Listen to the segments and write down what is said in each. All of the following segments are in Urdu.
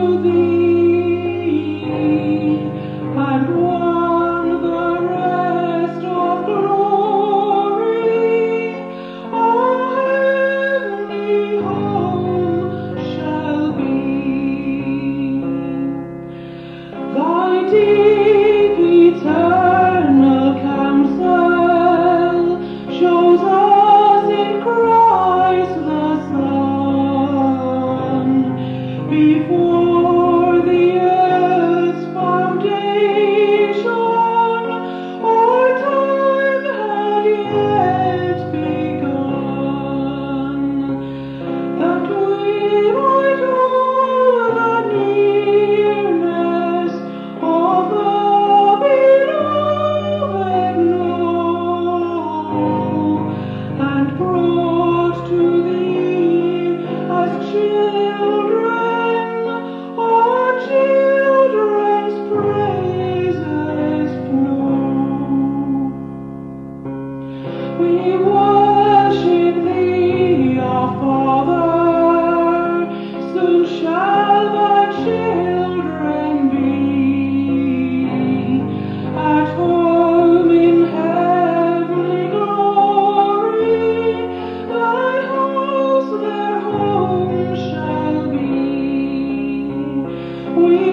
to thee,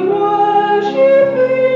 worship you.